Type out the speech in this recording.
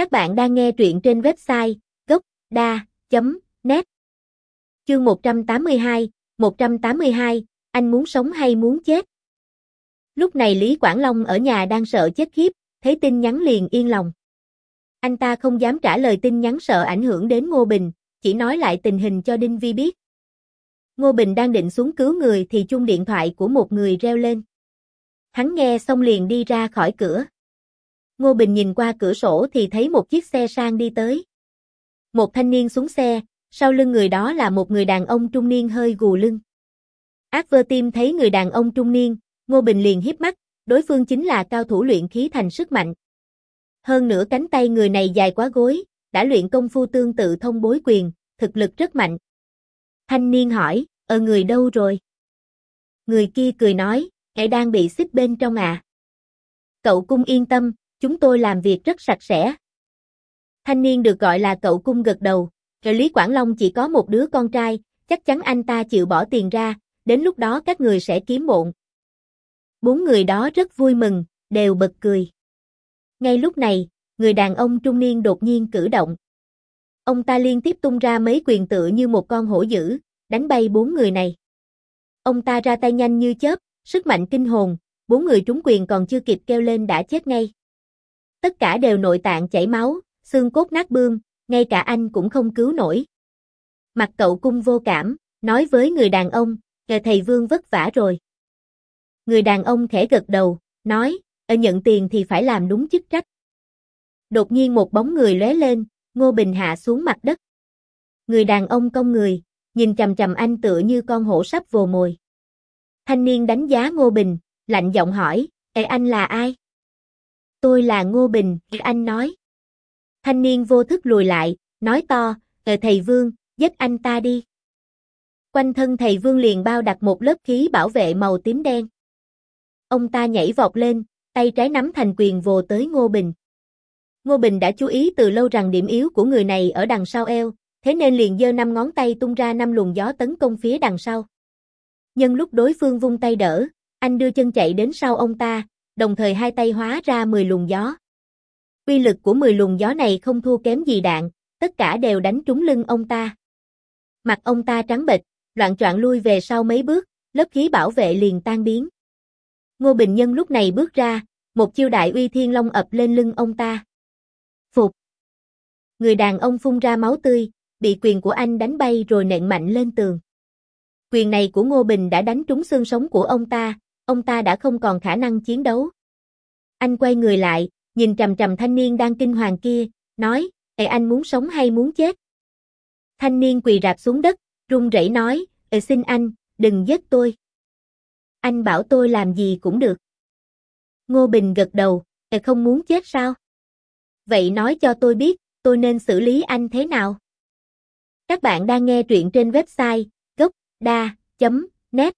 Các bạn đang nghe truyện trên website gốc.da.net Chương 182, 182, anh muốn sống hay muốn chết? Lúc này Lý Quảng Long ở nhà đang sợ chết khiếp, thấy tin nhắn liền yên lòng. Anh ta không dám trả lời tin nhắn sợ ảnh hưởng đến Ngô Bình, chỉ nói lại tình hình cho Đinh Vi biết. Ngô Bình đang định xuống cứu người thì chuông điện thoại của một người reo lên. Hắn nghe xong liền đi ra khỏi cửa. Ngô Bình nhìn qua cửa sổ thì thấy một chiếc xe sang đi tới. Một thanh niên xuống xe, sau lưng người đó là một người đàn ông trung niên hơi gù lưng. Ác vơ tim thấy người đàn ông trung niên, Ngô Bình liền hiếp mắt, đối phương chính là cao thủ luyện khí thành sức mạnh. Hơn nữa cánh tay người này dài quá gối, đã luyện công phu tương tự thông bối quyền, thực lực rất mạnh. Thanh niên hỏi, ở người đâu rồi? Người kia cười nói, ngài đang bị xích bên trong à. Cậu cung yên tâm, chúng tôi làm việc rất sạch sẽ. Thanh niên được gọi là cậu cung gật đầu, rồi Lý Quảng Long chỉ có một đứa con trai, chắc chắn anh ta chịu bỏ tiền ra, đến lúc đó các người sẽ kiếm bộn. Bốn người đó rất vui mừng, đều bật cười. Ngay lúc này, người đàn ông trung niên đột nhiên cử động. Ông ta liên tiếp tung ra mấy quyền tựa như một con hổ dữ, đánh bay bốn người này. Ông ta ra tay nhanh như chớp, sức mạnh kinh hồn, bốn người trúng quyền còn chưa kịp kêu lên đã chết ngay. Tất cả đều nội tạng chảy máu, xương cốt nát bươm, ngay cả anh cũng không cứu nổi. Mặt cậu cung vô cảm, nói với người đàn ông, kề thầy Vương vất vả rồi. Người đàn ông khẽ gật đầu, nói, ở nhận tiền thì phải làm đúng chức trách. Đột nhiên một bóng người lóe lên, Ngô Bình hạ xuống mặt đất. Người đàn ông cong người, nhìn chầm chầm anh tựa như con hổ sắp vồ mồi. Thanh niên đánh giá Ngô Bình, lạnh giọng hỏi, Ê anh là ai? Tôi là Ngô Bình, anh nói. Thanh niên vô thức lùi lại, nói to, ờ thầy Vương, dứt anh ta đi. Quanh thân thầy Vương liền bao đặt một lớp khí bảo vệ màu tím đen. Ông ta nhảy vọt lên, tay trái nắm thành quyền vồ tới Ngô Bình. Ngô Bình đã chú ý từ lâu rằng điểm yếu của người này ở đằng sau eo, thế nên liền giơ năm ngón tay tung ra năm luồng gió tấn công phía đằng sau. Nhân lúc đối phương vung tay đỡ, anh đưa chân chạy đến sau ông ta, đồng thời hai tay hóa ra 10 luồng gió. Uy lực của 10 luồng gió này không thua kém gì đạn, tất cả đều đánh trúng lưng ông ta. Mặt ông ta trắng bệch, loạn choạng lui về sau mấy bước, lớp khí bảo vệ liền tan biến. Ngô Bình Nhân lúc này bước ra, một chiêu đại uy thiên long ập lên lưng ông ta. Phục. Người đàn ông phun ra máu tươi, bị quyền của anh đánh bay rồi nện mạnh lên tường. Quyền này của Ngô Bình đã đánh trúng xương sống của ông ta, ông ta đã không còn khả năng chiến đấu. Anh quay người lại, nhìn trầm trầm thanh niên đang kinh hoàng kia, nói, Ê anh muốn sống hay muốn chết? Thanh niên quỳ rạp xuống đất, run rẩy nói, Ê xin anh, đừng giết tôi. Anh bảo tôi làm gì cũng được. Ngô Bình gật đầu, Ê không muốn chết sao? Vậy nói cho tôi biết, tôi nên xử lý anh thế nào? Các bạn đang nghe truyện trên website gocda.net